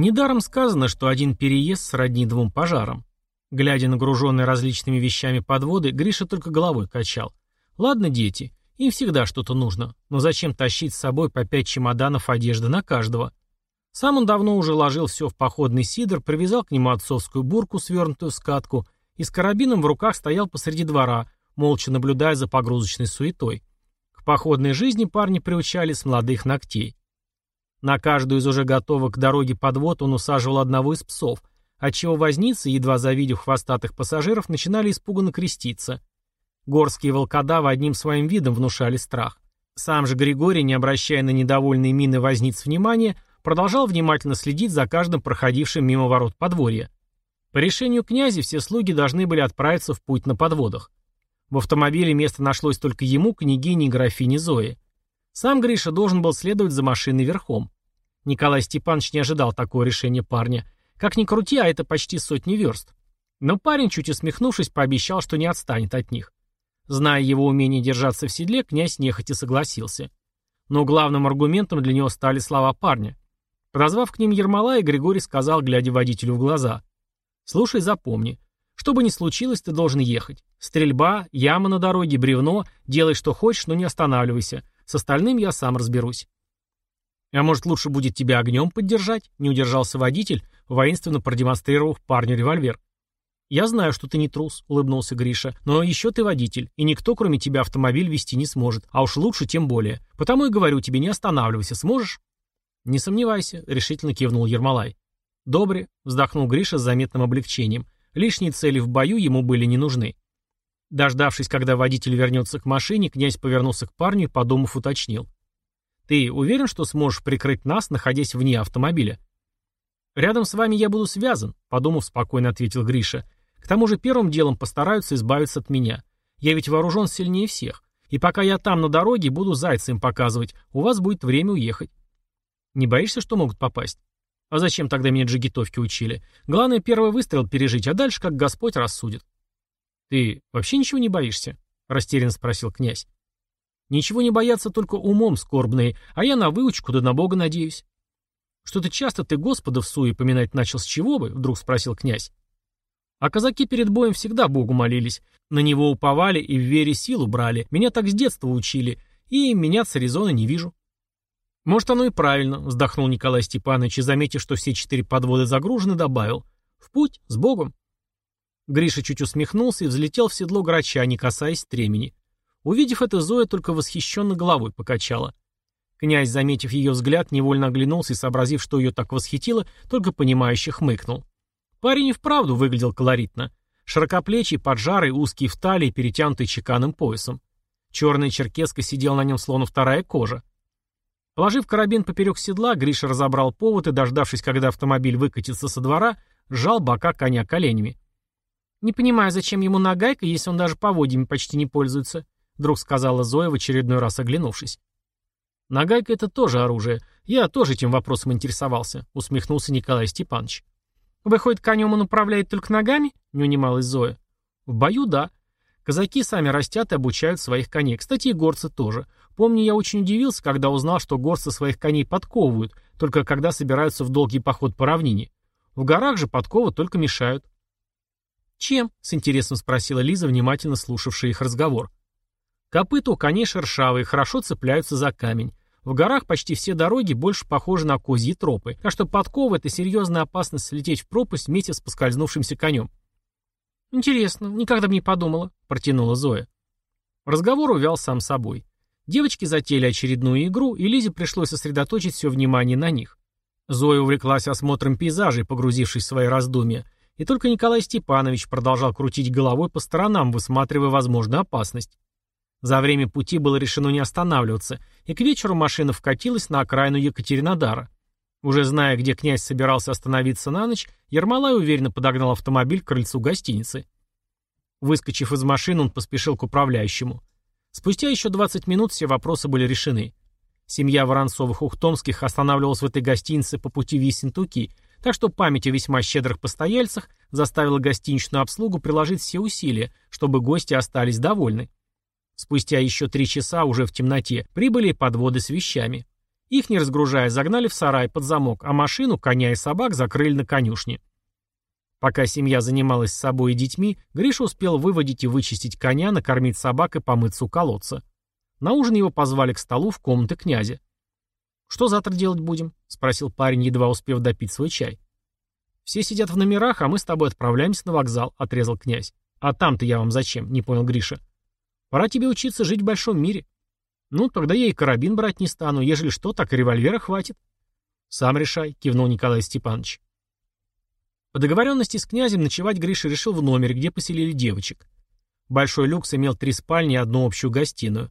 Недаром сказано, что один переезд сродни двум пожарам. Глядя на груженные различными вещами подводы, Гриша только головой качал. Ладно, дети, им всегда что-то нужно, но зачем тащить с собой по пять чемоданов одежды на каждого? Сам он давно уже ложил все в походный сидр, привязал к нему отцовскую бурку, свернутую в скатку, и с карабином в руках стоял посреди двора, молча наблюдая за погрузочной суетой. К походной жизни парни приучали с молодых ногтей. На каждую из уже готовых к дороге подвод он усаживал одного из псов, отчего возницы, едва завидев хвостатых пассажиров, начинали испуганно креститься. Горские волкодавы одним своим видом внушали страх. Сам же Григорий, не обращая на недовольные мины возниц внимания, продолжал внимательно следить за каждым проходившим мимо ворот подворья. По решению князя все слуги должны были отправиться в путь на подводах. В автомобиле место нашлось только ему, княгине и графине Зои. Сам Гриша должен был следовать за машиной верхом. Николай Степанович не ожидал такого решения парня. Как ни крути, а это почти сотни верст. Но парень, чуть усмехнувшись, пообещал, что не отстанет от них. Зная его умение держаться в седле, князь нехотя согласился. Но главным аргументом для него стали слова парня. Подозвав к ним Ермолая, Григорий сказал, глядя водителю в глаза. «Слушай, запомни. Что бы ни случилось, ты должен ехать. Стрельба, яма на дороге, бревно. Делай, что хочешь, но не останавливайся. С остальным я сам разберусь. А может, лучше будет тебя огнем поддержать? Не удержался водитель, воинственно продемонстрировав парню револьвер. «Я знаю, что ты не трус», — улыбнулся Гриша, «но еще ты водитель, и никто, кроме тебя, автомобиль вести не сможет, а уж лучше тем более. Потому и говорю тебе, не останавливайся, сможешь?» «Не сомневайся», — решительно кивнул Ермолай. «Добре», — вздохнул Гриша с заметным облегчением. Лишние цели в бою ему были не нужны. Дождавшись, когда водитель вернется к машине, князь повернулся к парню и, подумав, уточнил. «Ты уверен, что сможешь прикрыть нас, находясь вне автомобиля?» «Рядом с вами я буду связан», — подумав, спокойно ответил Гриша. «К тому же первым делом постараются избавиться от меня. Я ведь вооружен сильнее всех. И пока я там на дороге, буду зайца им показывать. У вас будет время уехать». «Не боишься, что могут попасть?» «А зачем тогда меня джигитовки учили? Главное, первый выстрел пережить, а дальше как Господь рассудит». «Ты вообще ничего не боишься?» — растерянно спросил князь. «Ничего не бояться только умом скорбные, а я на выучку да на Бога надеюсь». «Что-то часто ты Господа в суе поминать начал, с чего бы?» — вдруг спросил князь. А казаки перед боем всегда Богу молились, на него уповали и в вере силу брали, меня так с детства учили, и меняться резона не вижу. «Может, оно и правильно», — вздохнул Николай Степанович и, заметив, что все четыре подводы загружены, добавил. «В путь, с Богом». Гриша чуть усмехнулся и взлетел в седло грача, не касаясь стремени. Увидев это, Зоя только восхищенно головой покачала. Князь, заметив ее взгляд, невольно оглянулся и, сообразив, что ее так восхитило, только понимающе хмыкнул. Парень и вправду выглядел колоритно. Широкоплечий, поджарый, узкий в талии, перетянутый чеканным поясом. Черная черкеска сидела на нем словно вторая кожа. Положив карабин поперек седла, Гриша разобрал повод и, дождавшись, когда автомобиль выкатится со двора, сжал бока коня коленями. «Не понимаю, зачем ему нагайка, если он даже поводьями почти не пользуется», вдруг сказала Зоя в очередной раз оглянувшись. «Нагайка — это тоже оружие. Я тоже этим вопросом интересовался», — усмехнулся Николай Степанович. «Выходит, конем он управляет только ногами?» — не унималась Зоя. «В бою — да. Казаки сами растят и обучают своих коней. Кстати, и горцы тоже. Помню, я очень удивился, когда узнал, что горцы своих коней подковывают, только когда собираются в долгий поход по равнине. В горах же подковы только мешают. «Чем?» — с интересом спросила Лиза, внимательно слушавшая их разговор. Копыта у коней шершавые, хорошо цепляются за камень. В горах почти все дороги больше похожи на козьи тропы, так что подкова — это серьезная опасность слететь в пропасть вместе с поскользнувшимся конем. «Интересно, никогда бы не подумала», — протянула Зоя. Разговор увял сам собой. Девочки затеяли очередную игру, и Лизе пришлось сосредоточить все внимание на них. Зоя увлеклась осмотром пейзажей, погрузившись в свои раздумья, и только Николай Степанович продолжал крутить головой по сторонам, высматривая возможную опасность. За время пути было решено не останавливаться, и к вечеру машина вкатилась на окраину Екатеринодара. Уже зная, где князь собирался остановиться на ночь, Ермолай уверенно подогнал автомобиль к крыльцу гостиницы. Выскочив из машины, он поспешил к управляющему. Спустя еще 20 минут все вопросы были решены. Семья Воронцовых-Ухтомских останавливалась в этой гостинице по пути в Ессентуки, так что память о весьма щедрых постояльцах заставила гостиничную обслугу приложить все усилия, чтобы гости остались довольны. Спустя еще три часа уже в темноте прибыли подводы с вещами. Их, не разгружая, загнали в сарай под замок, а машину, коня и собак закрыли на конюшне. Пока семья занималась собой и детьми, Гриша успел выводить и вычистить коня, накормить собак и помыться у колодца. На ужин его позвали к столу в комнаты князя. «Что завтра делать будем?» — спросил парень, едва успев допить свой чай. «Все сидят в номерах, а мы с тобой отправляемся на вокзал», — отрезал князь. «А там-то я вам зачем?» — не понял Гриша. «Пора тебе учиться жить в большом мире». «Ну, тогда я и карабин брать не стану. Ежели что, так и револьвера хватит». «Сам решай», — кивнул Николай Степанович. По договоренности с князем ночевать Гриша решил в номере, где поселили девочек. Большой люкс имел три спальни и одну общую гостиную.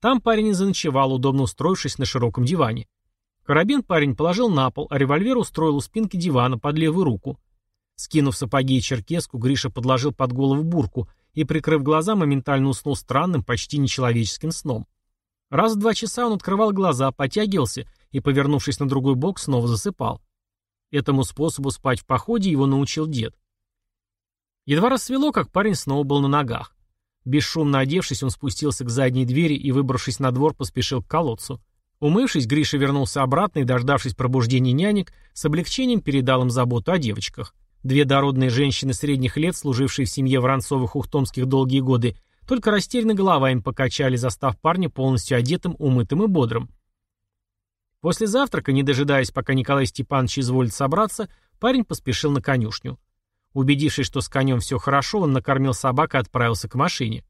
Там парень и заночевал, удобно устроившись на широком диване. Карабин парень положил на пол, а револьвер устроил у спинки дивана под левую руку. Скинув сапоги и черкеску, Гриша подложил под голову бурку и, прикрыв глаза, моментально уснул странным, почти нечеловеческим сном. Раз в два часа он открывал глаза, потягивался и, повернувшись на другой бок, снова засыпал. Этому способу спать в походе его научил дед. Едва рассвело, как парень снова был на ногах. Бесшумно одевшись, он спустился к задней двери и, выбравшись на двор, поспешил к колодцу. Умывшись, Гриша вернулся обратно и, дождавшись пробуждения нянек, с облегчением передал им заботу о девочках. Две дородные женщины средних лет, служившие в семье Воронцовых-Ухтомских долгие годы, только растерянно головами покачали, застав парня полностью одетым, умытым и бодрым. После завтрака, не дожидаясь, пока Николай Степанович изволит собраться, парень поспешил на конюшню. Убедившись, что с конем все хорошо, он накормил собак и отправился к машине.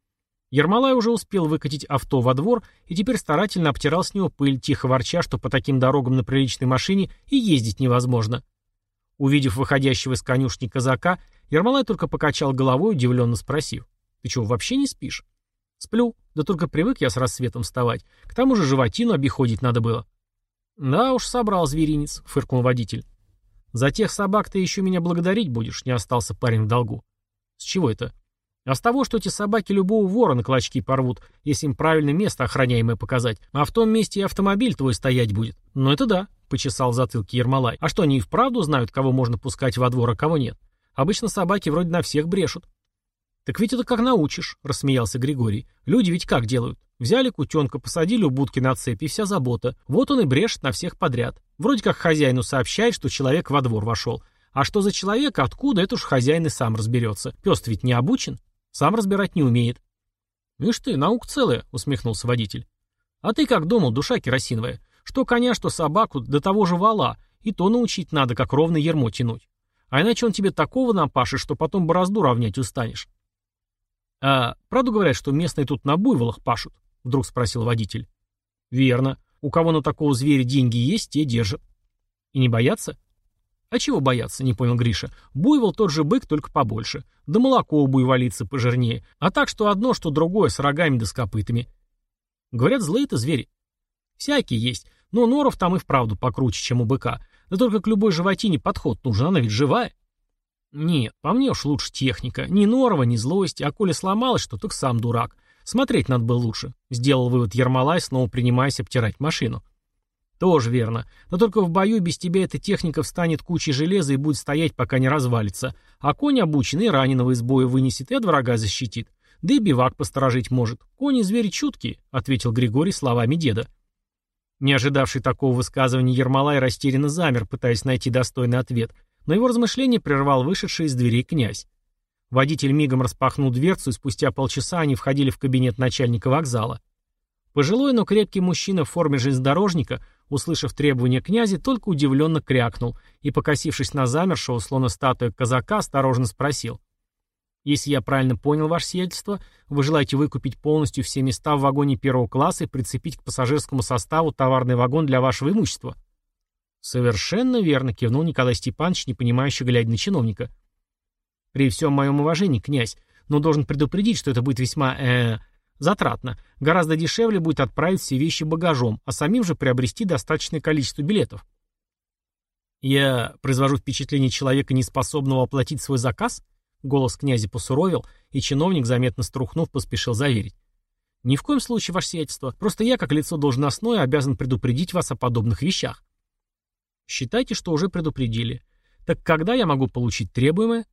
Ермолай уже успел выкатить авто во двор и теперь старательно обтирал с него пыль, тихо ворча, что по таким дорогам на приличной машине и ездить невозможно. Увидев выходящего из конюшни казака, Ермолай только покачал головой, удивленно спросив. «Ты чего, вообще не спишь?» «Сплю. Да только привык я с рассветом вставать. К тому же животину обиходить надо было». «Да уж, собрал зверинец», — фыркнул водитель. «За тех собак ты еще меня благодарить будешь», — не остался парень в долгу. «С чего это?» «А с того, что эти собаки любого вора на клочки порвут, если им правильное место охраняемое показать, а в том месте и автомобиль твой стоять будет». «Ну это да», — почесал затылки Ермолай. «А что, они и вправду знают, кого можно пускать во двор, а кого нет? Обычно собаки вроде на всех брешут». «Так ведь это как научишь», — рассмеялся Григорий. «Люди ведь как делают? Взяли кутенка, посадили у будки на цепи, и вся забота. Вот он и брешет на всех подряд. Вроде как хозяину сообщает, что человек во двор вошел. А что за человек, откуда, это уж хозяин и сам разберется. пес ведь не обучен, сам разбирать не умеет. «Ишь ты, наука целая», — усмехнулся водитель. «А ты как думал, душа керосиновая? Что коня, что собаку, до того же вала, и то научить надо, как ровно ермо тянуть. А иначе он тебе такого напашет, что потом борозду равнять устанешь». «А правду говорят, что местные тут на буйволах пашут?» Вдруг спросил водитель. Верно. У кого на такого зверя деньги есть, те держат. И не боятся? А чего бояться, не понял Гриша. Буйвол тот же бык, только побольше. Да молоко у буйволицы пожирнее. А так, что одно, что другое, с рогами да с копытами. Говорят, злые-то звери. Всякие есть. Но норов там и вправду покруче, чем у быка. Да только к любой животине подход нужен, она ведь живая. Нет, по мне уж лучше техника. Ни норова, ни злости, а коли сломалось что, так сам дурак. Смотреть надо было лучше. Сделал вывод Ермолай, снова принимаясь обтирать машину. Тоже верно. Но только в бою без тебя эта техника встанет кучей железа и будет стоять, пока не развалится. А конь обученный раненого из боя вынесет и от врага защитит. Да и бивак посторожить может. Кони звери чуткие, ответил Григорий словами деда. Не ожидавший такого высказывания Ермолай растерянно замер, пытаясь найти достойный ответ, но его размышление прервал вышедший из дверей князь. Водитель мигом распахнул дверцу, и спустя полчаса они входили в кабинет начальника вокзала. Пожилой, но крепкий мужчина в форме железнодорожника, услышав требования князя, только удивленно крякнул и, покосившись на замершего, словно статуя казака, осторожно спросил. «Если я правильно понял ваше сиятельство, вы желаете выкупить полностью все места в вагоне первого класса и прицепить к пассажирскому составу товарный вагон для вашего имущества?» «Совершенно верно», — кивнул Николай Степанович, непонимающе глядя на чиновника. — при всем моем уважении, князь, но должен предупредить, что это будет весьма, э, затратно. Гораздо дешевле будет отправить все вещи багажом, а самим же приобрести достаточное количество билетов. Я произвожу впечатление человека, неспособного оплатить свой заказ? Голос князя посуровил, и чиновник, заметно струхнув, поспешил заверить. Ни в коем случае, ваше сиятельство. Просто я, как лицо должностное, обязан предупредить вас о подобных вещах. Считайте, что уже предупредили. Так когда я могу получить требуемое?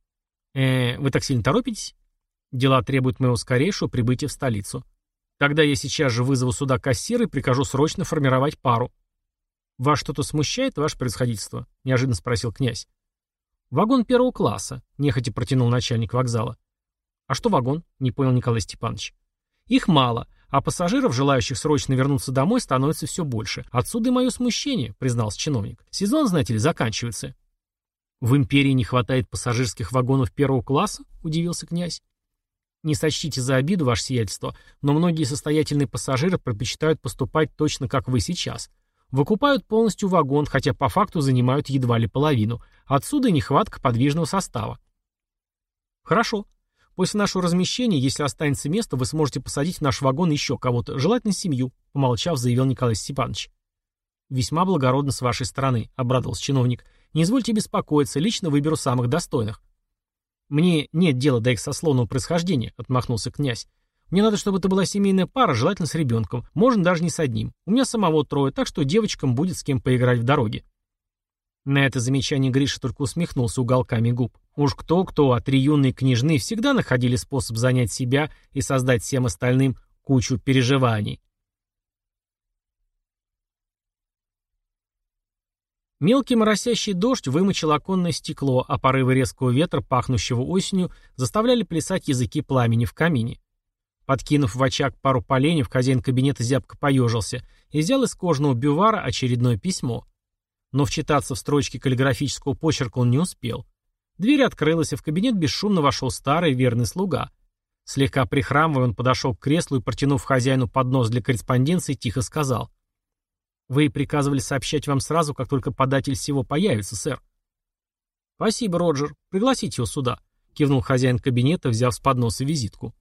э вы так сильно торопитесь? Дела требуют моего скорейшего прибытия в столицу. Тогда я сейчас же вызову сюда кассира и прикажу срочно формировать пару. «Вас что-то смущает, ваше происходительство?» — неожиданно спросил князь. «Вагон первого класса», — нехотя протянул начальник вокзала. «А что вагон?» — не понял Николай Степанович. «Их мало, а пассажиров, желающих срочно вернуться домой, становится все больше. Отсюда и мое смущение», — признался чиновник. «Сезон, знаете ли, заканчивается». «В империи не хватает пассажирских вагонов первого класса?» — удивился князь. «Не сочтите за обиду, ваше сиятельство, но многие состоятельные пассажиры предпочитают поступать точно как вы сейчас. Выкупают полностью вагон, хотя по факту занимают едва ли половину. Отсюда нехватка подвижного состава». «Хорошо. После нашего размещения, если останется место, вы сможете посадить в наш вагон еще кого-то, желательно семью», — помолчав, заявил Николай Степанович. «Весьма благородно с вашей стороны», — обрадовался чиновник. «Не извольте беспокоиться, лично выберу самых достойных». «Мне нет дела до их сословного происхождения», — отмахнулся князь. «Мне надо, чтобы это была семейная пара, желательно с ребенком. Можно даже не с одним. У меня самого трое, так что девочкам будет с кем поиграть в дороге». На это замечание Гриша только усмехнулся уголками губ. Уж кто-кто, а три юные княжны всегда находили способ занять себя и создать всем остальным кучу переживаний. Мелкий моросящий дождь вымочил оконное стекло, а порывы резкого ветра, пахнущего осенью, заставляли плясать языки пламени в камине. Подкинув в очаг пару поленьев, хозяин кабинета зябко поежился и взял из кожаного бювара очередное письмо. Но вчитаться в строчки каллиграфического почерка он не успел. Дверь открылась, и в кабинет бесшумно вошел старый верный слуга. Слегка прихрамывая, он подошел к креслу и, протянув хозяину поднос для корреспонденции, тихо сказал — вы приказывали сообщать вам сразу, как только податель всего появится, сэр. Спасибо, Роджер. Пригласите его сюда, кивнул хозяин кабинета, взяв с подноса визитку.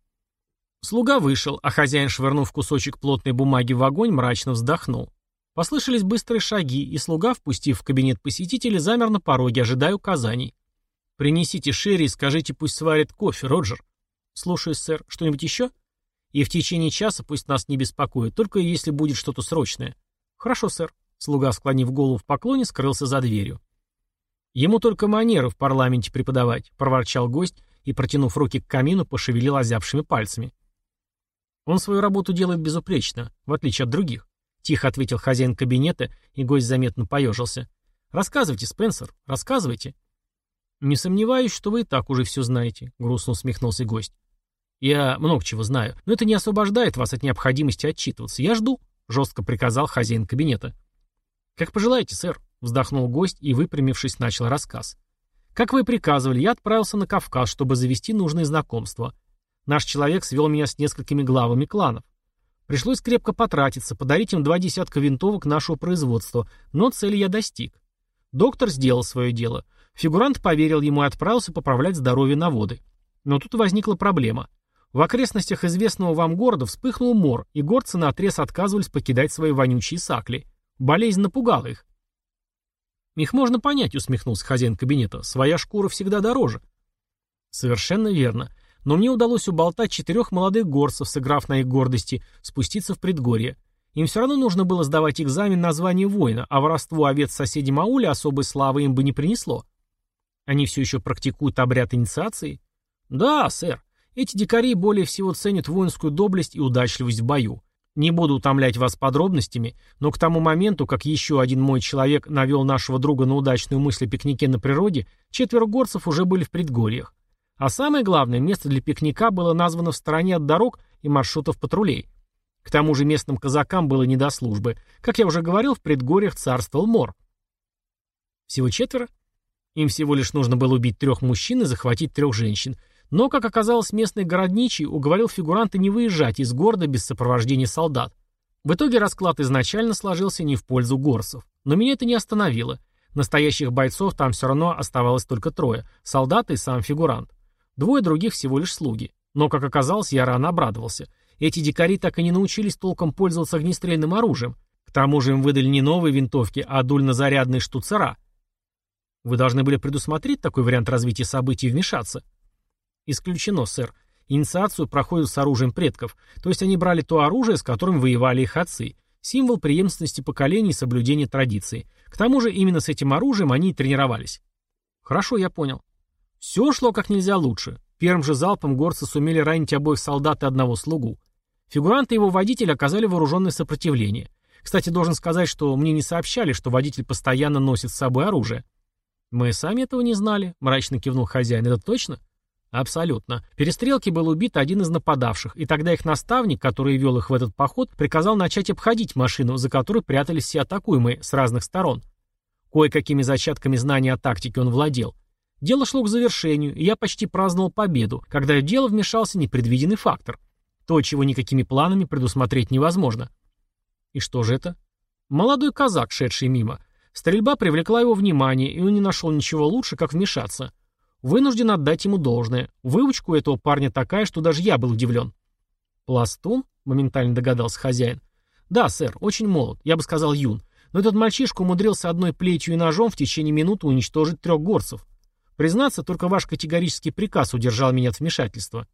Слуга вышел, а хозяин, швырнув кусочек плотной бумаги в огонь, мрачно вздохнул. Послышались быстрые шаги, и слуга, впустив в кабинет посетителя, замер на пороге, ожидая указаний. «Принесите Шерри и скажите, пусть сварит кофе, Роджер». «Слушаюсь, сэр. Что-нибудь еще?» «И в течение часа пусть нас не беспокоит, только если будет что-то срочное». «Хорошо, сэр». Слуга, склонив голову в поклоне, скрылся за дверью. «Ему только манеры в парламенте преподавать», — проворчал гость и, протянув руки к камину, пошевелил озябшими пальцами. «Он свою работу делает безупречно, в отличие от других», — тихо ответил хозяин кабинета, и гость заметно поежился. «Рассказывайте, Спенсер, рассказывайте». «Не сомневаюсь, что вы и так уже все знаете», — грустно усмехнулся гость. «Я много чего знаю, но это не освобождает вас от необходимости отчитываться. Я жду». — жестко приказал хозяин кабинета. «Как пожелаете, сэр», — вздохнул гость и, выпрямившись, начал рассказ. «Как вы приказывали, я отправился на Кавказ, чтобы завести нужные знакомства. Наш человек свел меня с несколькими главами кланов. Пришлось крепко потратиться, подарить им два десятка винтовок нашего производства, но цели я достиг. Доктор сделал свое дело. Фигурант поверил ему и отправился поправлять здоровье на воды. Но тут возникла проблема — в окрестностях известного вам города вспыхнул мор, и горцы наотрез отказывались покидать свои вонючие сакли. Болезнь напугала их. «Их можно понять», — усмехнулся хозяин кабинета. «Своя шкура всегда дороже». «Совершенно верно. Но мне удалось уболтать четырех молодых горцев, сыграв на их гордости, спуститься в предгорье. Им все равно нужно было сдавать экзамен на звание воина, а воровство овец в соседнем ауле особой славы им бы не принесло. Они все еще практикуют обряд инициации? Да, сэр. Эти дикари более всего ценят воинскую доблесть и удачливость в бою. Не буду утомлять вас подробностями, но к тому моменту, как еще один мой человек навел нашего друга на удачную мысль о пикнике на природе, четверо горцев уже были в предгорьях. А самое главное, место для пикника было названо в стороне от дорог и маршрутов патрулей. К тому же местным казакам было не до службы. Как я уже говорил, в предгорьях царствовал мор. Всего четверо? Им всего лишь нужно было убить трех мужчин и захватить трех женщин – но, как оказалось, местный городничий уговорил фигуранта не выезжать из города без сопровождения солдат. В итоге расклад изначально сложился не в пользу горцев. Но меня это не остановило. Настоящих бойцов там все равно оставалось только трое – солдаты и сам фигурант. Двое других всего лишь слуги. Но, как оказалось, я рано обрадовался. Эти дикари так и не научились толком пользоваться огнестрельным оружием. К тому же им выдали не новые винтовки, а дульнозарядные штуцера. Вы должны были предусмотреть такой вариант развития событий и вмешаться. Исключено, сэр. Инициацию проходят с оружием предков, то есть они брали то оружие, с которым воевали их отцы. Символ преемственности поколений и соблюдения традиций. К тому же именно с этим оружием они и тренировались. Хорошо, я понял. Все шло как нельзя лучше. Первым же залпом горцы сумели ранить обоих солдат и одного слугу. Фигуранты и его водитель оказали вооруженное сопротивление. Кстати, должен сказать, что мне не сообщали, что водитель постоянно носит с собой оружие. Мы сами этого не знали, мрачно кивнул хозяин. Это точно? Абсолютно. В перестрелке был убит один из нападавших, и тогда их наставник, который вел их в этот поход, приказал начать обходить машину, за которой прятались все атакуемые с разных сторон. Кое-какими зачатками знаний о тактике он владел. Дело шло к завершению, и я почти праздновал победу, когда в дело вмешался непредвиденный фактор. То, чего никакими планами предусмотреть невозможно. И что же это? Молодой казак, шедший мимо. Стрельба привлекла его внимание, и он не нашел ничего лучше, как вмешаться. Вынужден отдать ему должное. Выучка у этого парня такая, что даже я был удивлен. «Пластун?» — моментально догадался хозяин. «Да, сэр, очень молод, я бы сказал юн. Но этот мальчишка умудрился одной плетью и ножом в течение минуты уничтожить трех горцев. Признаться, только ваш категорический приказ удержал меня от вмешательства».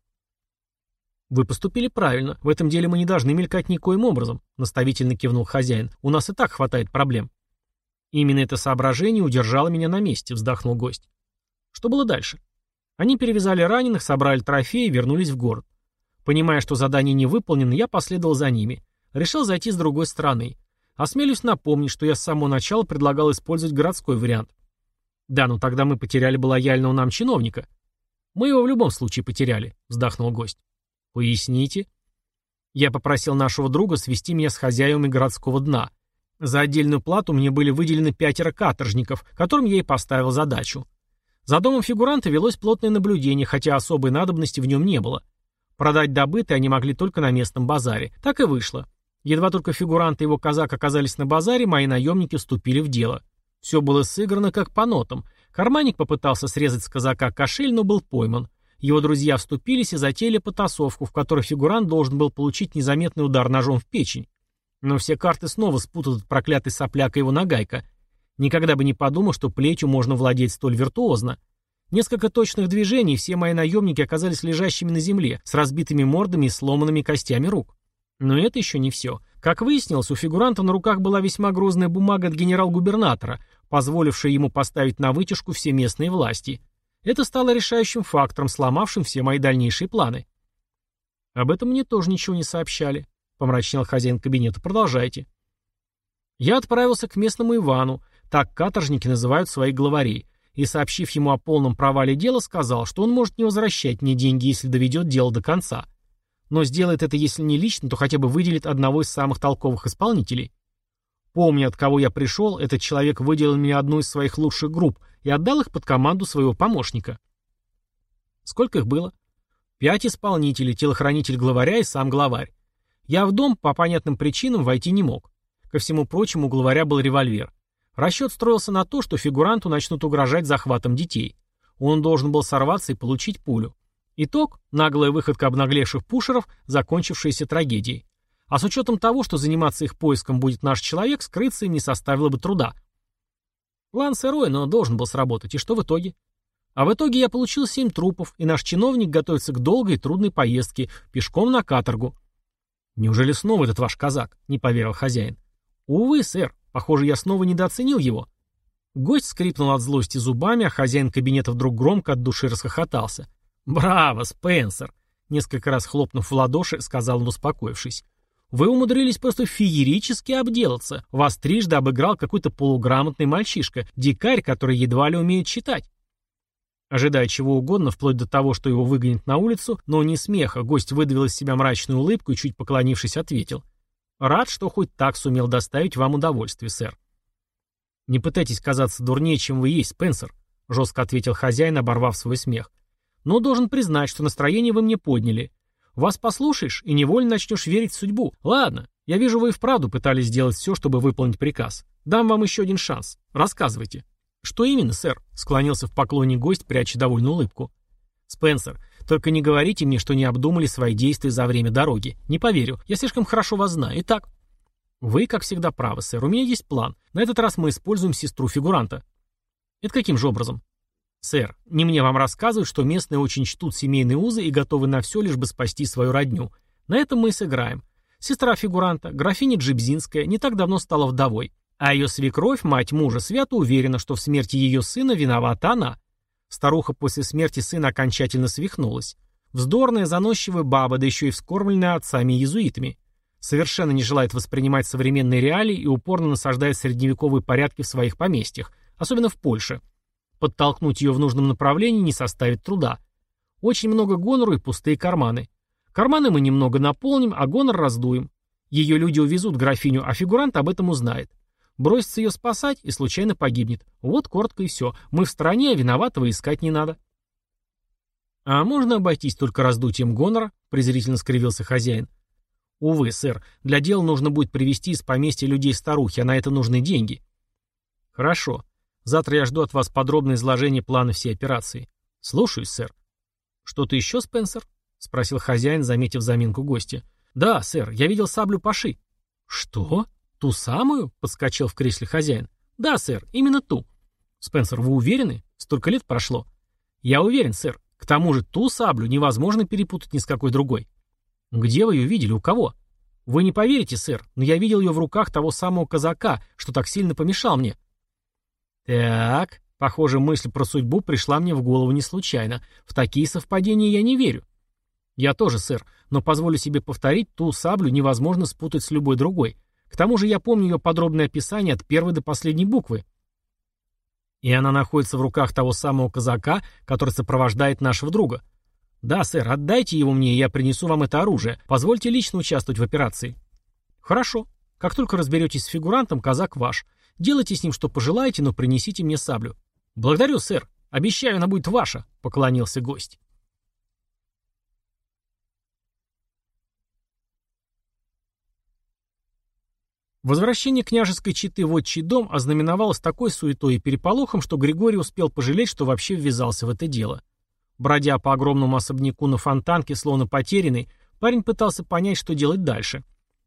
«Вы поступили правильно. В этом деле мы не должны мелькать никоим образом», — наставительно кивнул хозяин. «У нас и так хватает проблем». «Именно это соображение удержало меня на месте», — вздохнул гость. Что было дальше? Они перевязали раненых, собрали трофеи и вернулись в город. Понимая, что задание не выполнено, я последовал за ними. Решил зайти с другой стороны. Осмелюсь напомнить, что я с самого начала предлагал использовать городской вариант. Да, но тогда мы потеряли бы лояльного нам чиновника. Мы его в любом случае потеряли, вздохнул гость. Поясните. Я попросил нашего друга свести меня с хозяевами городского дна. За отдельную плату мне были выделены пятеро каторжников, которым я и поставил задачу. За домом фигуранта велось плотное наблюдение, хотя особой надобности в нем не было. Продать добытые они могли только на местном базаре. Так и вышло. Едва только фигурант и его казак оказались на базаре, мои наемники вступили в дело. Все было сыграно как по нотам. Карманник попытался срезать с казака кошель, но был пойман. Его друзья вступились и затеяли потасовку, в которой фигурант должен был получить незаметный удар ножом в печень. Но все карты снова спутал этот проклятый сопляк и его нагайка — Никогда бы не подумал, что плетью можно владеть столь виртуозно. Несколько точных движений, все мои наемники оказались лежащими на земле, с разбитыми мордами и сломанными костями рук. Но это еще не все. Как выяснилось, у фигуранта на руках была весьма грозная бумага от генерал-губернатора, позволившая ему поставить на вытяжку все местные власти. Это стало решающим фактором, сломавшим все мои дальнейшие планы. Об этом мне тоже ничего не сообщали, помрачнел хозяин кабинета. Продолжайте. Я отправился к местному Ивану, так каторжники называют своих главарей. И, сообщив ему о полном провале дела, сказал, что он может не возвращать мне деньги, если доведет дело до конца. Но сделает это, если не лично, то хотя бы выделит одного из самых толковых исполнителей. Помня, от кого я пришел, этот человек выделил мне одну из своих лучших групп и отдал их под команду своего помощника. Сколько их было? Пять исполнителей, телохранитель главаря и сам главарь. Я в дом по понятным причинам войти не мог. Ко всему прочему, у главаря был револьвер. Расчет строился на то, что фигуранту начнут угрожать захватом детей. Он должен был сорваться и получить пулю. Итог – наглая выходка обнаглевших пушеров, закончившаяся трагедией. А с учетом того, что заниматься их поиском будет наш человек, скрыться им не составило бы труда. План сырой, но должен был сработать. И что в итоге? А в итоге я получил семь трупов, и наш чиновник готовится к долгой и трудной поездке, пешком на каторгу. «Неужели снова этот ваш казак?» — не поверил хозяин. «Увы, сэр. Похоже, я снова недооценил его. Гость скрипнул от злости зубами, а хозяин кабинета вдруг громко от души расхохотался. «Браво, Спенсер!» Несколько раз хлопнув в ладоши, сказал он, успокоившись. «Вы умудрились просто феерически обделаться. Вас трижды обыграл какой-то полуграмотный мальчишка, дикарь, который едва ли умеет читать». Ожидая чего угодно, вплоть до того, что его выгонят на улицу, но не смеха, гость выдавил из себя мрачную улыбку и, чуть поклонившись, ответил. Рад, что хоть так сумел доставить вам удовольствие, сэр. Не пытайтесь казаться дурнее, чем вы есть, Спенсер, жестко ответил хозяин, оборвав свой смех. Но должен признать, что настроение вы мне подняли. Вас послушаешь и невольно начнешь верить в судьбу. Ладно, я вижу, вы и вправду пытались сделать все, чтобы выполнить приказ. Дам вам еще один шанс. Рассказывайте. Что именно, сэр? Склонился в поклоне гость, пряча довольную улыбку. Спенсер, только не говорите мне, что не обдумали свои действия за время дороги. Не поверю. Я слишком хорошо вас знаю. Итак, вы, как всегда, правы, сэр. У меня есть план. На этот раз мы используем сестру фигуранта. Это каким же образом? Сэр, не мне вам рассказывать, что местные очень чтут семейные узы и готовы на все, лишь бы спасти свою родню. На этом мы и сыграем. Сестра фигуранта, графиня Джибзинская, не так давно стала вдовой. А ее свекровь, мать мужа, свято уверена, что в смерти ее сына виновата она. Старуха после смерти сына окончательно свихнулась. Вздорная, заносчивая баба, да еще и вскормленная отцами-иезуитами. Совершенно не желает воспринимать современные реалии и упорно насаждает средневековые порядки в своих поместьях, особенно в Польше. Подтолкнуть ее в нужном направлении не составит труда. Очень много гонору и пустые карманы. Карманы мы немного наполним, а гонор раздуем. Ее люди увезут графиню, а фигурант об этом узнает. Бросится ее спасать и случайно погибнет. Вот коротко и все. Мы в стране, а виноватого искать не надо. «А можно обойтись только раздутием гонора?» — презрительно скривился хозяин. «Увы, сэр, для дела нужно будет привести из поместья людей-старухи, а на это нужны деньги». «Хорошо. Завтра я жду от вас подробное изложение плана всей операции. Слушаюсь, сэр». «Что-то еще, Спенсер?» — спросил хозяин, заметив заминку гостя. «Да, сэр, я видел саблю Паши». «Что? Ту самую?» — подскочил в кресле хозяин. «Да, сэр, именно ту». «Спенсер, вы уверены? Столько лет прошло». «Я уверен, сэр. К тому же ту саблю невозможно перепутать ни с какой другой». «Где вы ее видели? У кого?» «Вы не поверите, сэр, но я видел ее в руках того самого казака, что так сильно помешал мне». «Так, похоже, мысль про судьбу пришла мне в голову не случайно. В такие совпадения я не верю». «Я тоже, сэр, но позволю себе повторить, ту саблю невозможно спутать с любой другой. К тому же я помню ее подробное описание от первой до последней буквы». «И она находится в руках того самого казака, который сопровождает нашего друга». «Да, сэр, отдайте его мне, и я принесу вам это оружие. Позвольте лично участвовать в операции». «Хорошо. Как только разберетесь с фигурантом, казак ваш. Делайте с ним, что пожелаете, но принесите мне саблю». «Благодарю, сэр. Обещаю, она будет ваша», — поклонился гость. Возвращение княжеской четы в отчий дом ознаменовалось такой суетой и переполохом, что Григорий успел пожалеть, что вообще ввязался в это дело. Бродя по огромному особняку на фонтанке, словно потерянный, парень пытался понять, что делать дальше.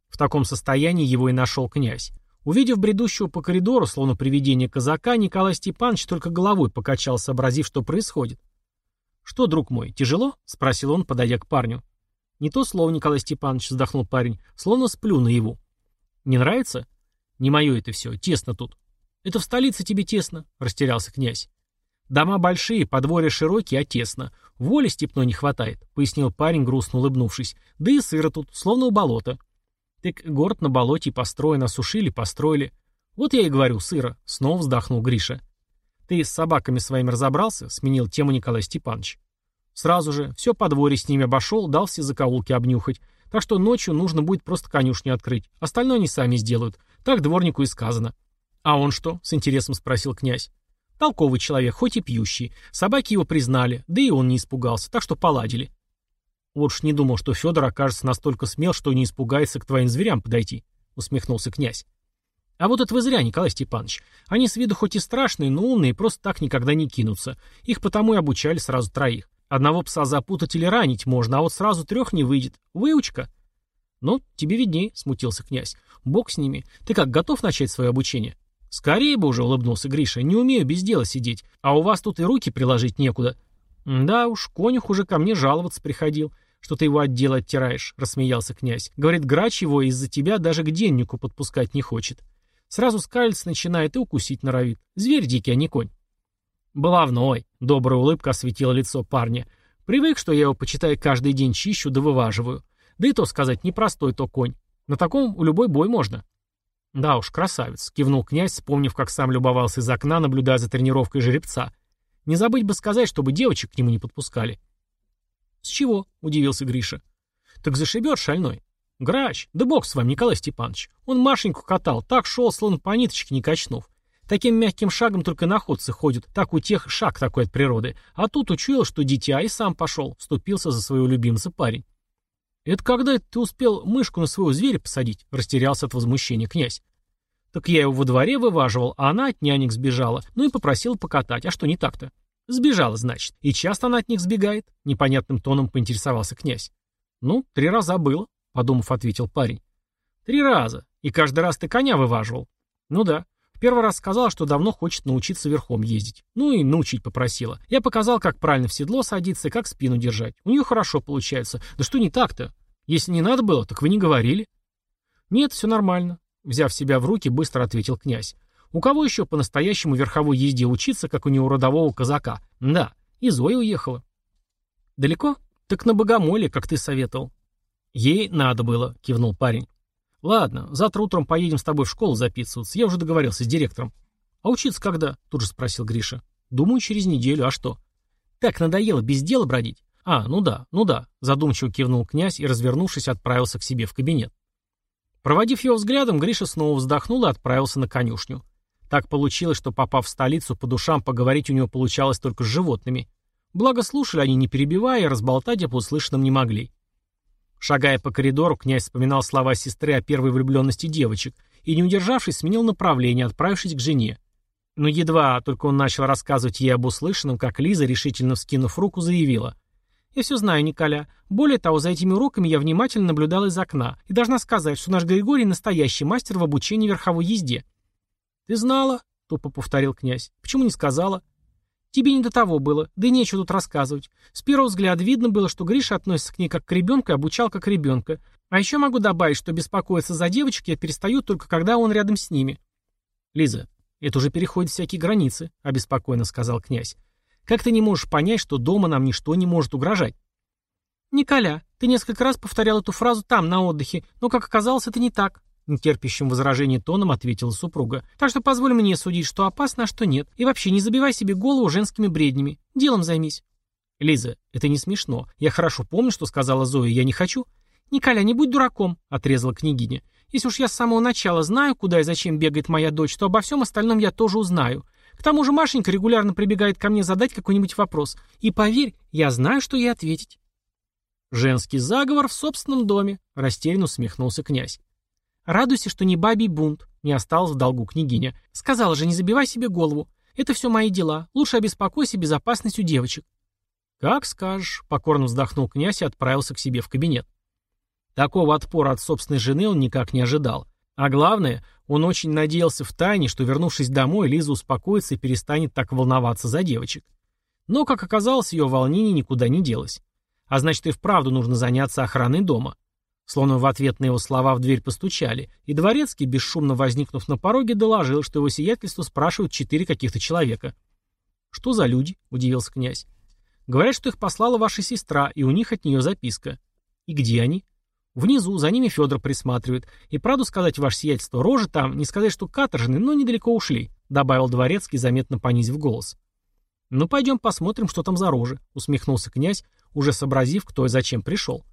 В таком состоянии его и нашел князь. Увидев бредущего по коридору, словно привидение казака, Николай Степанович только головой покачал, сообразив, что происходит. «Что, друг мой, тяжело?» — спросил он, подойдя к парню. «Не то слово, Николай Степанович», — вздохнул парень, словно сплю наяву. «Не нравится?» «Не мое это все, тесно тут». «Это в столице тебе тесно», — растерялся князь. «Дома большие, подворья широкие, а тесно. Воли степной не хватает», — пояснил парень, грустно улыбнувшись. «Да и сыро тут, словно у болота». «Так город на болоте построен, осушили, построили». «Вот я и говорю, сыро», — снова вздохнул Гриша. «Ты с собаками своими разобрался?» — сменил тему Николай Степанович. Сразу же, все подворье с ними обошел, дал все закоулки обнюхать. Так что ночью нужно будет просто конюшню открыть. Остальное они сами сделают. Так дворнику и сказано. «А он что?» — с интересом спросил князь. Толковый человек, хоть и пьющий. Собаки его признали, да и он не испугался, так что поладили. Вот уж не думал, что Федор окажется настолько смел, что не испугается к твоим зверям подойти, усмехнулся князь. А вот это вы зря, Николай Степанович. Они с виду хоть и страшные, но умные, просто так никогда не кинутся. Их потому и обучали сразу троих. Одного пса запутать или ранить можно, а вот сразу трех не выйдет. Выучка. Ну, тебе видней, смутился князь. Бог с ними. Ты как, готов начать свое обучение? «Скорее бы уже», — улыбнулся Гриша, — «не умею без дела сидеть, а у вас тут и руки приложить некуда». «Да уж, конюх уже ко мне жаловаться приходил, что ты его от дела оттираешь», — рассмеялся князь. «Говорит, грач его из-за тебя даже к деннику подпускать не хочет. Сразу скалиться начинает и укусить норовит. Зверь дикий, а не конь». «Баловной», — добрая улыбка осветила лицо парня. «Привык, что я его, почитай, каждый день чищу да вываживаю. Да и то сказать, непростой то конь. На таком у любой бой можно». «Да уж, красавец», — кивнул князь, вспомнив, как сам любовался из окна, наблюдая за тренировкой жеребца. «Не забыть бы сказать, чтобы девочек к нему не подпускали». «С чего?» — удивился Гриша. «Так зашибет шальной». «Грач, да бог с вами, Николай Степанович. Он Машеньку катал, так шел, словно по ниточке не качнув. Таким мягким шагом только находцы ходят, так у тех шаг такой от природы. А тут учуял, что дитя, и сам пошел, вступился за своего любимца парень. «Это когда ты успел мышку на своего зверя посадить?» — растерялся от возмущения князь. «Так я его во дворе вываживал, а она от нянек сбежала, ну и попросил покатать. А что не так-то?» «Сбежала, значит. И часто она от них сбегает?» — непонятным тоном поинтересовался князь. «Ну, три раза было», — подумав, ответил парень. «Три раза. И каждый раз ты коня вываживал?» «Ну да. Первый раз сказала, что давно хочет научиться верхом ездить. Ну и научить попросила. Я показал, как правильно в седло садиться и как спину держать. У нее хорошо получается. Да что не так-то? Если не надо было, так вы не говорили. Нет, все нормально. Взяв себя в руки, быстро ответил князь. У кого еще по-настоящему верховой езде учиться, как у него родового казака? Да, и Зоя уехала. Далеко? Так на богомоле, как ты советовал. Ей надо было, кивнул парень. Ладно, завтра утром поедем с тобой в школу записываться. Я уже договорился с директором. А учиться когда? Тут же спросил Гриша. Думаю, через неделю. А что? Так надоело без дела бродить. А, ну да, ну да. Задумчиво кивнул князь и, развернувшись, отправился к себе в кабинет. Проводив его взглядом, Гриша снова вздохнул и отправился на конюшню. Так получилось, что, попав в столицу, по душам поговорить у него получалось только с животными. Благо слушали они, не перебивая, и разболтать об услышанном не могли. Шагая по коридору, князь вспоминал слова сестры о первой влюбленности девочек и, не удержавшись, сменил направление, отправившись к жене. Но едва только он начал рассказывать ей об услышанном, как Лиза, решительно вскинув руку, заявила. «Я все знаю, Николя. Более того, за этими уроками я внимательно наблюдала из окна и должна сказать, что наш Григорий настоящий мастер в обучении верховой езде». «Ты знала?» — тупо повторил князь. «Почему не сказала?» Тебе не до того было, да и нечего тут рассказывать. С первого взгляда видно было, что Гриша относится к ней как к ребенку и обучал как ребенка. А еще могу добавить, что беспокоиться за девочек я перестаю только когда он рядом с ними. Лиза, это уже переходит всякие границы, обеспокоенно сказал князь. Как ты не можешь понять, что дома нам ничто не может угрожать? Николя, ты несколько раз повторял эту фразу там, на отдыхе, но, как оказалось, это не так. Нетерпящим возражений тоном ответила супруга. «Так что позволь мне судить, что опасно, а что нет. И вообще, не забивай себе голову женскими бреднями. Делом займись». «Лиза, это не смешно. Я хорошо помню, что сказала Зоя. Я не хочу». «Николя, не будь дураком», — отрезала княгиня. «Если уж я с самого начала знаю, куда и зачем бегает моя дочь, то обо всем остальном я тоже узнаю. К тому же Машенька регулярно прибегает ко мне задать какой-нибудь вопрос. И поверь, я знаю, что ей ответить». «Женский заговор в собственном доме», — растерянно усмехнулся князь. Радуйся, что не бабий бунт, не осталось в долгу княгиня. Сказала же, не забивай себе голову. Это все мои дела. Лучше обеспокойся безопасностью девочек. Как скажешь, покорно вздохнул князь и отправился к себе в кабинет. Такого отпора от собственной жены он никак не ожидал. А главное, он очень надеялся в тайне, что, вернувшись домой, Лиза успокоится и перестанет так волноваться за девочек. Но, как оказалось, ее волнение никуда не делось. А значит, и вправду нужно заняться охраной дома. Словно в ответ на его слова в дверь постучали, и дворецкий, бесшумно возникнув на пороге, доложил, что его сиятельство спрашивают четыре каких-то человека. «Что за люди?» – удивился князь. «Говорят, что их послала ваша сестра, и у них от нее записка». «И где они?» «Внизу, за ними Федор присматривает. И правду сказать, ваше сиятельство, рожи там, не сказать, что каторжные, но недалеко ушли», – добавил дворецкий, заметно понизив голос. «Ну, пойдем посмотрим, что там за рожи», – усмехнулся князь, уже сообразив, кто и зачем пришел.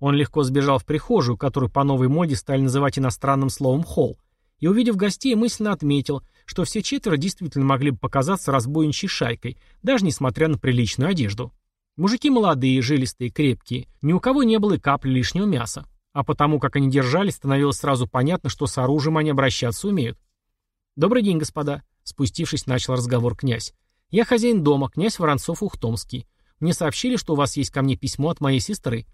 Он легко сбежал в прихожую, которую по новой моде стали называть иностранным словом «холл», и, увидев гостей, мысленно отметил, что все четверо действительно могли бы показаться разбойничьей шайкой, даже несмотря на приличную одежду. Мужики молодые, жилистые, крепкие, ни у кого не было и капли лишнего мяса. А потому, как они держались, становилось сразу понятно, что с оружием они обращаться умеют. «Добрый день, господа», — спустившись, начал разговор князь. «Я хозяин дома, князь Воронцов-Ухтомский. Мне сообщили, что у вас есть ко мне письмо от моей сестры».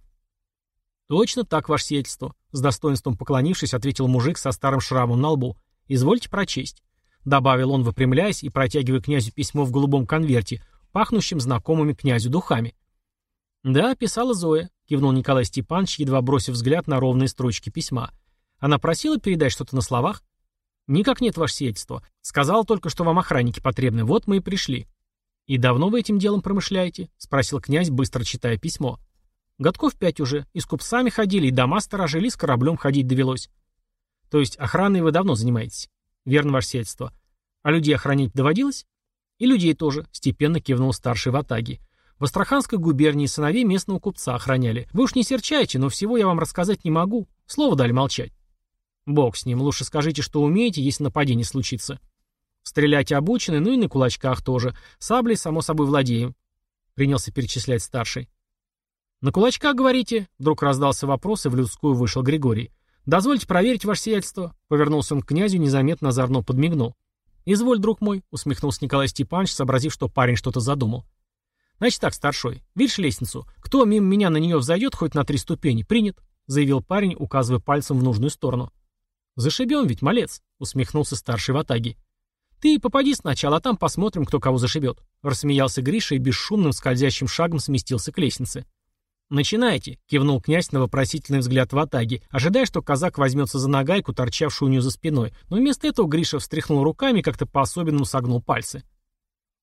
«Точно так, ваше сиятельство», — с достоинством поклонившись, ответил мужик со старым шрамом на лбу. «Извольте прочесть», — добавил он, выпрямляясь и протягивая князю письмо в голубом конверте, пахнущим знакомыми князю духами. «Да, писала Зоя», — кивнул Николай Степанович, едва бросив взгляд на ровные строчки письма. «Она просила передать что-то на словах?» «Никак нет, ваше сиятельство. Сказала только, что вам охранники потребны. Вот мы и пришли». «И давно вы этим делом промышляете?» — спросил князь, быстро читая письмо. Годков пять уже. И с купцами ходили, и дома сторожили, с кораблем ходить довелось. То есть охраной вы давно занимаетесь? Верно, ваше сельство. А людей охранять доводилось? И людей тоже, степенно кивнул старший в Атаге. В Астраханской губернии сыновей местного купца охраняли. Вы уж не серчайте, но всего я вам рассказать не могу. Слово дали молчать. Бог с ним, лучше скажите, что умеете, если нападение случится. Стрелять обучены, ну и на кулачках тоже. Саблей, само собой, владеем. Принялся перечислять старший. «На кулачка, говорите?» Вдруг раздался вопрос, и в людскую вышел Григорий. «Дозвольте проверить ваше сиятельство». Повернулся он к князю, незаметно озорно подмигнул. «Изволь, друг мой», — усмехнулся Николай Степанович, сообразив, что парень что-то задумал. «Значит так, старшой, видишь лестницу? Кто мимо меня на нее взойдет хоть на три ступени, принят», — заявил парень, указывая пальцем в нужную сторону. «Зашибем ведь, малец», — усмехнулся старший в атаге. «Ты попади сначала, а там посмотрим, кто кого зашибет», — рассмеялся Гриша и бесшумным скользящим шагом сместился к лестнице. «Начинайте», — кивнул князь на вопросительный взгляд в Атаге, ожидая, что казак возьмется за нагайку, торчавшую у нее за спиной, но вместо этого Гриша встряхнул руками и как-то по-особенному согнул пальцы.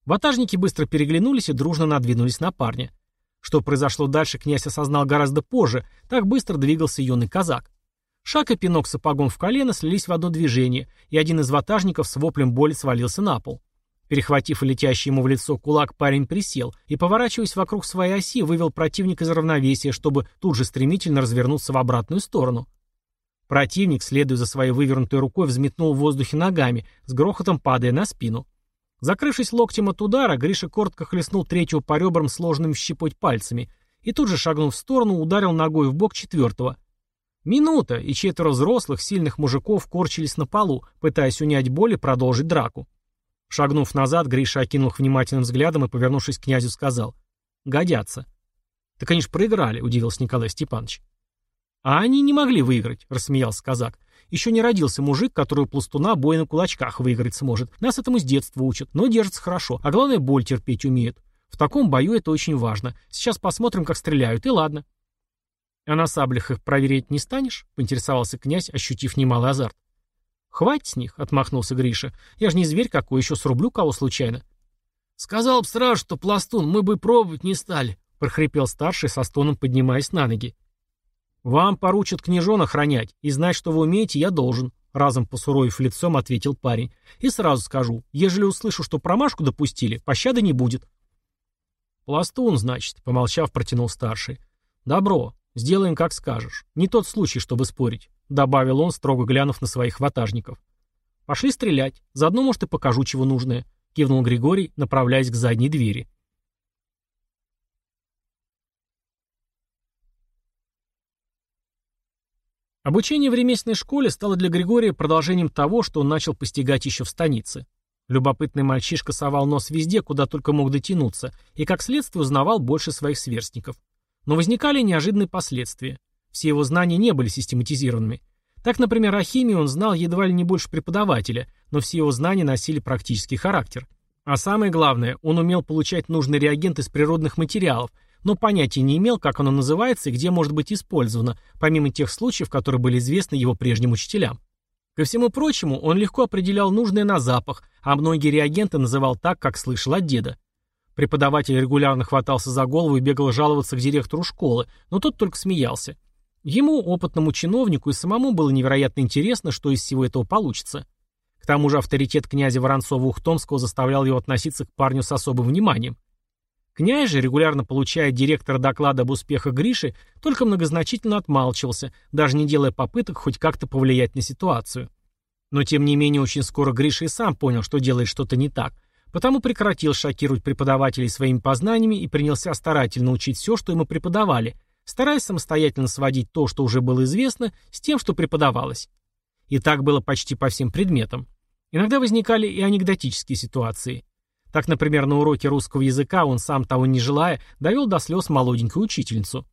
Ватажники быстро переглянулись и дружно надвинулись на парня. Что произошло дальше, князь осознал гораздо позже, так быстро двигался юный казак. Шаг и пинок сапогом в колено слились в одно движение, и один из ватажников с воплем боли свалился на пол. Перехватив летящий ему в лицо кулак, парень присел и, поворачиваясь вокруг своей оси, вывел противника из равновесия, чтобы тут же стремительно развернуться в обратную сторону. Противник, следуя за своей вывернутой рукой, взметнул в воздухе ногами, с грохотом падая на спину. Закрывшись локтем от удара, Гриша коротко хлестнул третьего по ребрам сложными в щепоть пальцами и тут же, шагнув в сторону, ударил ногой в бок четвертого. Минута, и четверо взрослых, сильных мужиков корчились на полу, пытаясь унять боль и продолжить драку. Шагнув назад, Гриша окинул их внимательным взглядом и, повернувшись к князю, сказал «Годятся». «Так они ж проиграли», — удивился Николай Степанович. «А они не могли выиграть», — рассмеялся казак. «Еще не родился мужик, который у пластуна бой на кулачках выиграть сможет. Нас этому с детства учат, но держится хорошо, а главное, боль терпеть умеют. В таком бою это очень важно. Сейчас посмотрим, как стреляют, и ладно». «А на саблях их проверять не станешь?» — поинтересовался князь, ощутив немалый азарт. «Хватит с них», — отмахнулся Гриша. «Я же не зверь какой, еще срублю кого случайно». «Сказал б сразу, что пластун, мы бы пробовать не стали», — прохрипел старший со стоном, поднимаясь на ноги. «Вам поручат княжон охранять, и знать, что вы умеете, я должен», — разом посуровив лицом, ответил парень. «И сразу скажу, ежели услышу, что промашку допустили, пощады не будет». «Пластун, значит», — помолчав, протянул старший. «Добро. Сделаем, как скажешь. Не тот случай, чтобы спорить добавил он, строго глянув на своих ватажников. «Пошли стрелять. Заодно, может, и покажу, чего нужное», — кивнул Григорий, направляясь к задней двери. Обучение в ремесленной школе стало для Григория продолжением того, что он начал постигать еще в станице. Любопытный мальчишка совал нос везде, куда только мог дотянуться, и, как следствие, узнавал больше своих сверстников. Но возникали неожиданные последствия. Все его знания не были систематизированными. Так, например, о химии он знал едва ли не больше преподавателя, но все его знания носили практический характер. А самое главное, он умел получать нужный реагент из природных материалов, но понятия не имел, как оно называется и где может быть использовано, помимо тех случаев, которые были известны его прежним учителям. Ко всему прочему, он легко определял нужное на запах, а многие реагенты называл так, как слышал от деда. Преподаватель регулярно хватался за голову и бегал жаловаться к директору школы, но тот только смеялся. Ему, опытному чиновнику, и самому было невероятно интересно, что из всего этого получится. К тому же авторитет князя Воронцова-Ухтомского заставлял его относиться к парню с особым вниманием. Князь же, регулярно получая директора доклада об успехах Гриши, только многозначительно отмалчивался, даже не делая попыток хоть как-то повлиять на ситуацию. Но тем не менее очень скоро Гриша и сам понял, что делает что-то не так, потому прекратил шокировать преподавателей своими познаниями и принялся старательно учить все, что ему преподавали – стараясь самостоятельно сводить то, что уже было известно, с тем, что преподавалось. И так было почти по всем предметам. Иногда возникали и анекдотические ситуации. Так, например, на уроке русского языка он, сам того не желая, довел до слез молоденькую учительницу.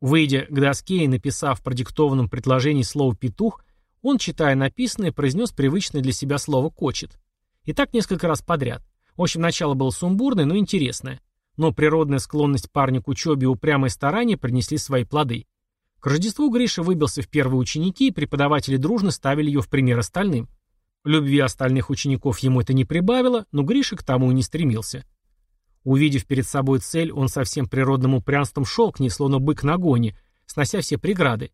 Выйдя к доске и написав в продиктованном предложении слово «петух», он, читая написанное, произнес привычное для себя слово «кочет». И так несколько раз подряд. В общем, начало было сумбурное, но интересное. Но природная склонность парня к учебе и упрямые старания принесли свои плоды. К Рождеству Гриша выбился в первые ученики, и преподаватели дружно ставили ее в пример остальным. Любви остальных учеников ему это не прибавило, но Гриша к тому и не стремился. Увидев перед собой цель, он со всем природным упрямством шел к ней, словно бык на гоне, снося все преграды.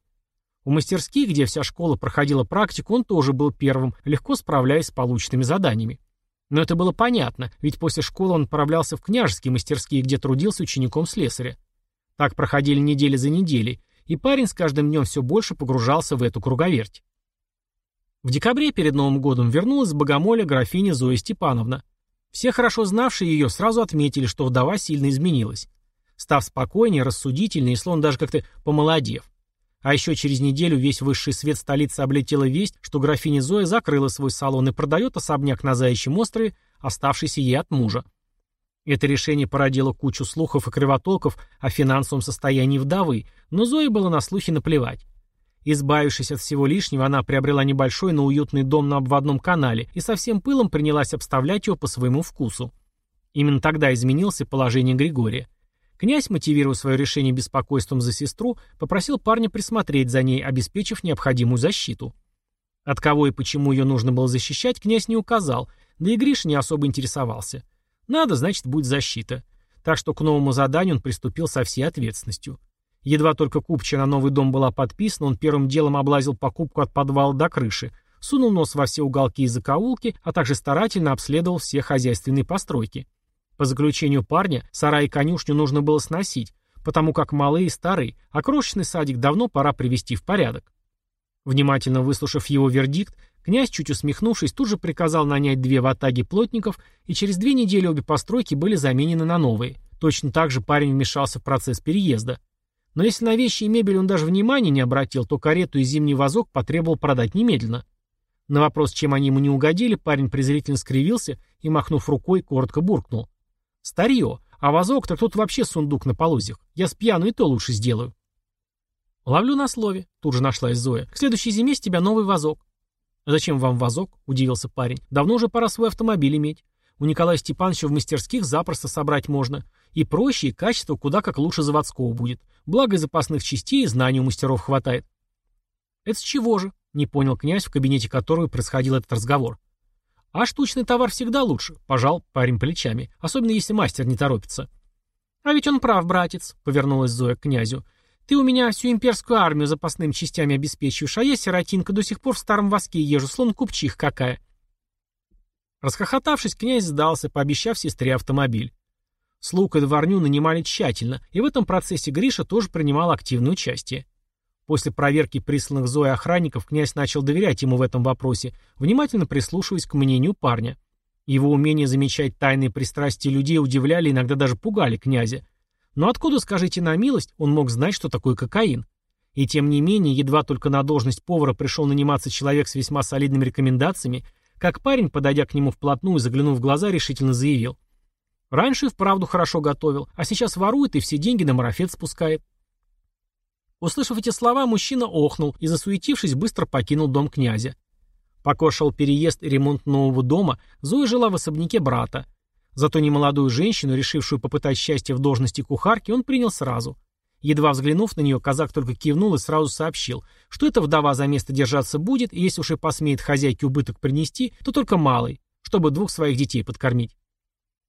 У мастерских, где вся школа проходила практику, он тоже был первым, легко справляясь с полученными заданиями. Но это было понятно, ведь после школы он отправлялся в княжеские мастерские, где трудился учеником слесаря. Так проходили недели за неделей, и парень с каждым днем все больше погружался в эту круговерть. В декабре перед Новым годом вернулась с богомоля графиня Зоя Степановна. Все хорошо знавшие ее сразу отметили, что вдова сильно изменилась. Став спокойнее, рассудительнее и словно даже как-то помолодев. А еще через неделю весь высший свет столицы облетела весть, что графиня Зоя закрыла свой салон и продает особняк на Заячьем острове, оставшийся ей от мужа. Это решение породило кучу слухов и кривотолков о финансовом состоянии вдовы, но Зое было на слухи наплевать. Избавившись от всего лишнего, она приобрела небольшой, но уютный дом на обводном канале и со всем пылом принялась обставлять его по своему вкусу. Именно тогда изменился положение Григория. Князь, мотивируя свое решение беспокойством за сестру, попросил парня присмотреть за ней, обеспечив необходимую защиту. От кого и почему ее нужно было защищать, князь не указал, да и Гриш не особо интересовался. Надо, значит, будет защита. Так что к новому заданию он приступил со всей ответственностью. Едва только купча на новый дом была подписана, он первым делом облазил покупку от подвала до крыши, сунул нос во все уголки и закоулки, а также старательно обследовал все хозяйственные постройки. По заключению парня, сарай и конюшню нужно было сносить, потому как малые и старые, а крошечный садик давно пора привести в порядок. Внимательно выслушав его вердикт, князь, чуть усмехнувшись, тут же приказал нанять две ватаги плотников, и через две недели обе постройки были заменены на новые. Точно так же парень вмешался в процесс переезда. Но если на вещи и мебель он даже внимания не обратил, то карету и зимний вазок потребовал продать немедленно. На вопрос, чем они ему не угодили, парень презрительно скривился и, махнув рукой, коротко буркнул. «Старье, а вазок-то тут вообще сундук на полозьях. Я с пьяну и то лучше сделаю». «Ловлю на слове», — тут же нашлась Зоя. «К следующей зиме с тебя новый вазок». «Зачем вам вазок?» — удивился парень. «Давно уже пора свой автомобиль иметь. У Николая Степановича в мастерских запросто собрать можно. И проще, и качество куда как лучше заводского будет. Благо запасных частей, и знаний у мастеров хватает». «Это с чего же?» — не понял князь, в кабинете которого происходил этот разговор. «А штучный товар всегда лучше», — пожал парень плечами, особенно если мастер не торопится. «А ведь он прав, братец», — повернулась Зоя к князю. Ты у меня всю имперскую армию запасными частями обеспечиваешь, а я, сиротинка, до сих пор в старом воске езжу, словно купчих какая. Расхохотавшись, князь сдался, пообещав сестре автомобиль. Слуг и дворню нанимали тщательно, и в этом процессе Гриша тоже принимал активное участие. После проверки присланных Зоей охранников князь начал доверять ему в этом вопросе, внимательно прислушиваясь к мнению парня. Его умение замечать тайные пристрастия людей удивляли иногда даже пугали князя, но откуда, скажите на милость, он мог знать, что такое кокаин? И тем не менее, едва только на должность повара пришел наниматься человек с весьма солидными рекомендациями, как парень, подойдя к нему вплотную и заглянув в глаза, решительно заявил. Раньше вправду хорошо готовил, а сейчас ворует и все деньги на марафет спускает. Услышав эти слова, мужчина охнул и, засуетившись, быстро покинул дом князя. Пока шел переезд и ремонт нового дома, Зоя жила в особняке брата. Зато немолодую женщину, решившую попытать счастье в должности кухарки, он принял сразу. Едва взглянув на нее, казак только кивнул и сразу сообщил, что эта вдова за место держаться будет, и если уж и посмеет хозяйке убыток принести, то только малый, чтобы двух своих детей подкормить.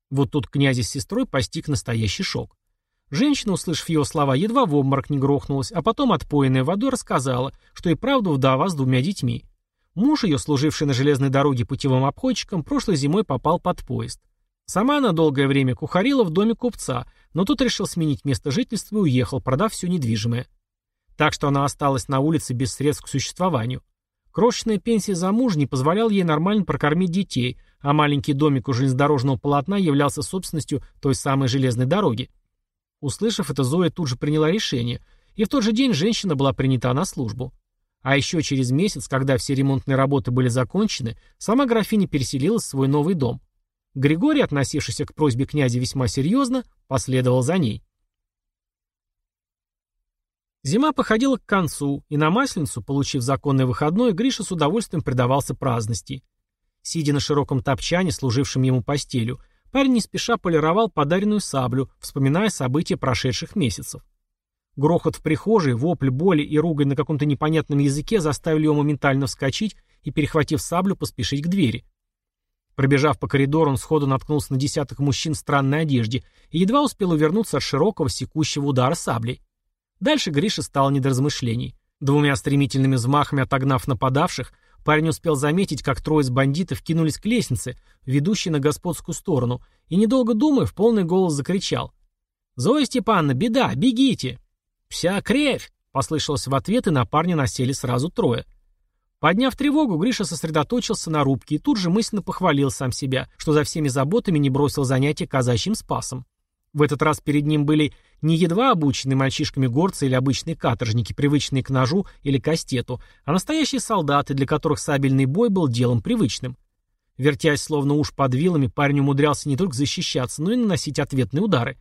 Вот тут князя с сестрой постиг настоящий шок. Женщина, услышав его слова, едва в обморок не грохнулась, а потом, отпоенная водой, рассказала, что и правда вдова с двумя детьми. Муж ее, служивший на железной дороге путевым обходчиком, прошлой зимой попал под поезд. Сама она долгое время кухарила в доме купца, но тот решил сменить место жительства и уехал, продав все недвижимое. Так что она осталась на улице без средств к существованию. Крошечная пенсия за муж не позволяла ей нормально прокормить детей, а маленький домик у железнодорожного полотна являлся собственностью той самой железной дороги. Услышав это, Зоя тут же приняла решение, и в тот же день женщина была принята на службу. А еще через месяц, когда все ремонтные работы были закончены, сама графиня переселилась в свой новый дом. Григорий, относившийся к просьбе князя весьма серьезно, последовал за ней. Зима походила к концу, и на Масленицу, получив законный выходной, Гриша с удовольствием предавался праздности. Сидя на широком топчане, служившем ему постелью, парень не спеша полировал подаренную саблю, вспоминая события прошедших месяцев. Грохот в прихожей, вопль боли и ругань на каком-то непонятном языке заставили его моментально вскочить и, перехватив саблю, поспешить к двери. Пробежав по коридору, он сходу наткнулся на десяток мужчин в странной одежде и едва успел увернуться от широкого секущего удара саблей. Дальше Гриша стал не до размышлений. Двумя стремительными взмахами отогнав нападавших, парень успел заметить, как трое из бандитов кинулись к лестнице, ведущей на господскую сторону, и, недолго думая, в полный голос закричал. «Зоя Степановна, беда, бегите!» «Вся кревь!» — послышалось в ответ, и на парня насели сразу трое — Подняв тревогу, Гриша сосредоточился на рубке и тут же мысленно похвалил сам себя, что за всеми заботами не бросил занятия казачьим спасом. В этот раз перед ним были не едва обученные мальчишками горцы или обычные каторжники, привычные к ножу или кастету, а настоящие солдаты, для которых сабельный бой был делом привычным. Вертясь словно уж под вилами, парень умудрялся не только защищаться, но и наносить ответные удары.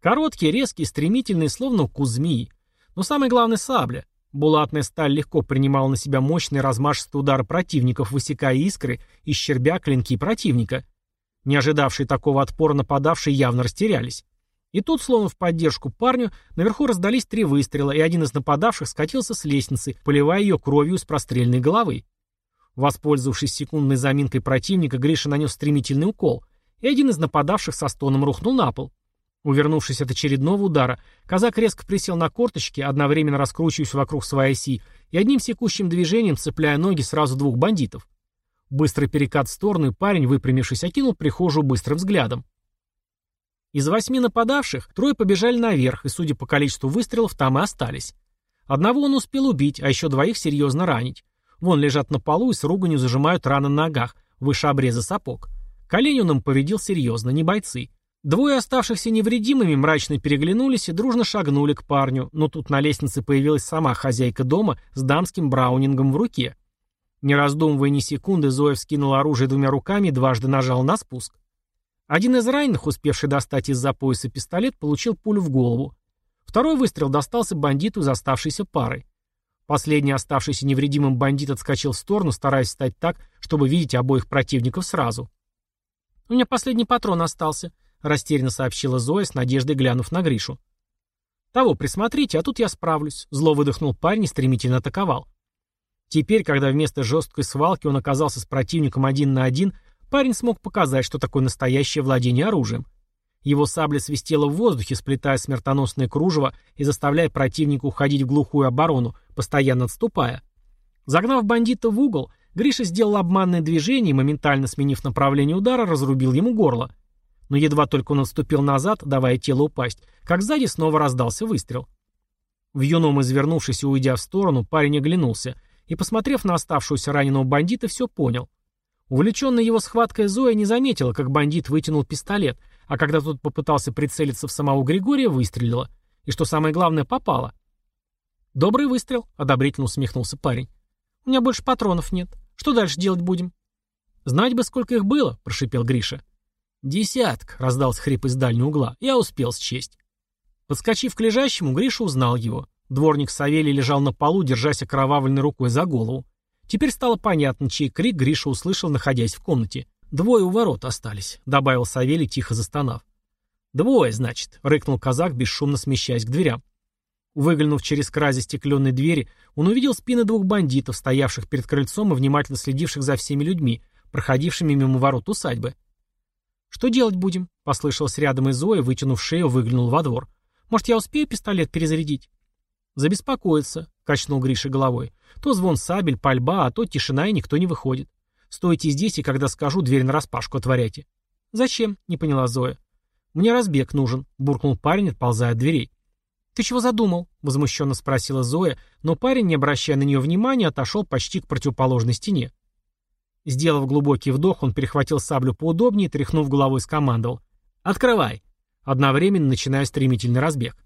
Короткие, резкие, стремительные, словно укус змеи. Но самое главное — сабля. Булатная сталь легко принимала на себя мощные размашистые удары противников, высекая искры и щербя клинки противника. Не ожидавшие такого отпора нападавшие явно растерялись. И тут, словно в поддержку парню, наверху раздались три выстрела, и один из нападавших скатился с лестницы, поливая ее кровью из прострельной головы. Воспользовавшись секундной заминкой противника, Гриша нанес стремительный укол, и один из нападавших со стоном рухнул на пол. Увернувшись от очередного удара, казак резко присел на корточки, одновременно раскручиваясь вокруг своей оси, и одним секущим движением цепляя ноги сразу двух бандитов. Быстрый перекат в сторону, и парень, выпрямившись, окинул прихожую быстрым взглядом. Из восьми нападавших трое побежали наверх, и, судя по количеству выстрелов, там и остались. Одного он успел убить, а еще двоих серьезно ранить. Вон лежат на полу и с руганью зажимают раны на ногах, выше обреза сапог. Колени он им повредил серьезно, не бойцы. Двое оставшихся невредимыми мрачно переглянулись и дружно шагнули к парню, но тут на лестнице появилась сама хозяйка дома с дамским браунингом в руке. Не раздумывая ни секунды, Зоя вскинула оружие двумя руками и дважды нажал на спуск. Один из раненых, успевший достать из-за пояса пистолет, получил пулю в голову. Второй выстрел достался бандиту из оставшейся пары. Последний оставшийся невредимым бандит отскочил в сторону, стараясь стать так, чтобы видеть обоих противников сразу. «У меня последний патрон остался», — растерянно сообщила Зоя, с надеждой глянув на Гришу. «Того присмотрите, а тут я справлюсь», — зло выдохнул парень и стремительно атаковал. Теперь, когда вместо жесткой свалки он оказался с противником один на один, парень смог показать, что такое настоящее владение оружием. Его сабля свистела в воздухе, сплетая смертоносное кружево и заставляя противника уходить в глухую оборону, постоянно отступая. Загнав бандита в угол, Гриша сделал обманное движение и, моментально сменив направление удара, разрубил ему горло. Но едва только он отступил назад, давая телу упасть, как сзади снова раздался выстрел. В юном извернувшись и уйдя в сторону, парень оглянулся — и, посмотрев на оставшегося раненого бандита, все понял. Увлеченная его схваткой Зоя не заметила, как бандит вытянул пистолет, а когда тот попытался прицелиться в самого Григория, выстрелила. И что самое главное, попала. «Добрый выстрел», — одобрительно усмехнулся парень. «У меня больше патронов нет. Что дальше делать будем?» «Знать бы, сколько их было», — прошипел Гриша. «Десятка», — раздался хрип из дальнего угла. «Я успел счесть». Подскочив к лежащему, Гриша узнал его. Дворник Савелий лежал на полу, держась окровавленной рукой за голову. Теперь стало понятно, чей крик Гриша услышал, находясь в комнате. «Двое у ворот остались», — добавил Савелий, тихо застонав. «Двое, значит», — рыкнул казак, бесшумно смещаясь к дверям. Выглянув через край застекленной двери, он увидел спины двух бандитов, стоявших перед крыльцом и внимательно следивших за всеми людьми, проходившими мимо ворот усадьбы. «Что делать будем?» — послышалось рядом и Зоя, вытянув шею, выглянул во двор. «Может, я успею пистолет перезарядить?» «Забеспокоиться», — качнул Гриша головой. «То звон сабель, пальба, а то тишина, и никто не выходит. Стойте здесь, и когда скажу, дверь нараспашку отворяйте». «Зачем?» — не поняла Зоя. «Мне разбег нужен», — буркнул парень, отползая от дверей. «Ты чего задумал?» — возмущенно спросила Зоя, но парень, не обращая на нее внимания, отошел почти к противоположной стене. Сделав глубокий вдох, он перехватил саблю поудобнее тряхнув головой, скомандовал. «Открывай!» одновременно начиная стремительный разбег.